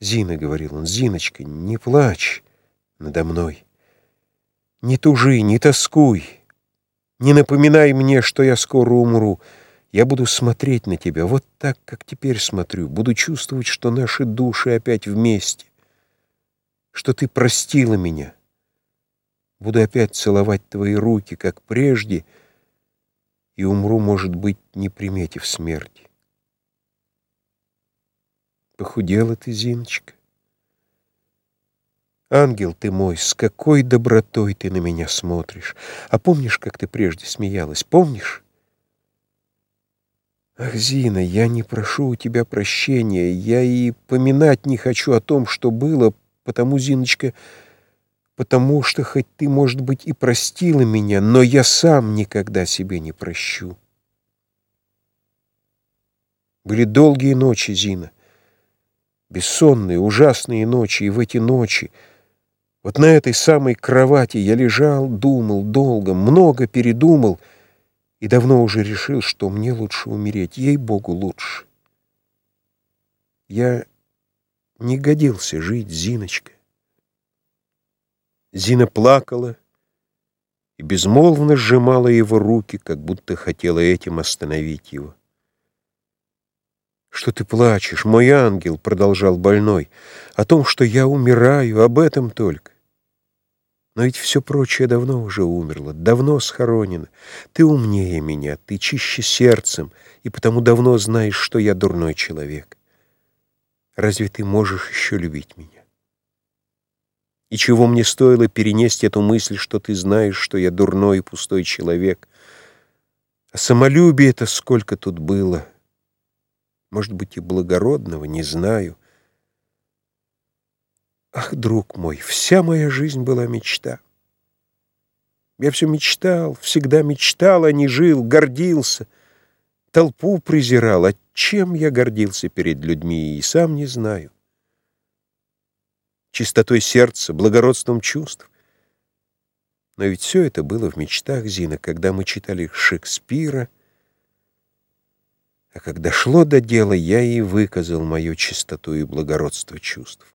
Зина, — говорил он, — Зиночка, не плачь надо мной. Не тужи, не тоскуй. Не напоминай мне, что я скоро умру. Я буду смотреть на тебя вот так, как теперь смотрю. Буду чувствовать, что наши души опять вместе. Что ты простила меня. Буду опять целовать твои руки, как прежде, и умру, может быть, не приметив смерти. Похудела ты, Зиночка. Ангел ты мой, с какой добротой ты на меня смотришь. А помнишь, как ты прежде смеялась? Помнишь? Ах, Зина, я не прошу у тебя прощения. Я и поминать не хочу о том, что было, потому, Зиночка, потому что хоть ты, может быть, и простила меня, но я сам никогда себе не прощу. Были долгие ночи, Зина бессонные, ужасные ночи, и в эти ночи, вот на этой самой кровати я лежал, думал долго, много передумал, и давно уже решил, что мне лучше умереть, ей-богу, лучше. Я не годился жить, Зиночка. Зина плакала и безмолвно сжимала его руки, как будто хотела этим остановить его. «Что ты плачешь, мой ангел?» — продолжал больной. «О том, что я умираю, об этом только. Но ведь все прочее давно уже умерло, давно схоронено. Ты умнее меня, ты чище сердцем, и потому давно знаешь, что я дурной человек. Разве ты можешь еще любить меня? И чего мне стоило перенести эту мысль, что ты знаешь, что я дурной и пустой человек? А самолюбие это сколько тут было!» Может быть, и благородного, не знаю. Ах, друг мой, вся моя жизнь была мечта. Я все мечтал, всегда мечтал, а не жил, гордился, толпу презирал. А чем я гордился перед людьми, и сам не знаю. Чистотой сердца, благородством чувств. Но ведь все это было в мечтах Зина, когда мы читали Шекспира — а когда шло до дела, я и выказал мою чистоту и благородство чувств.